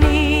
need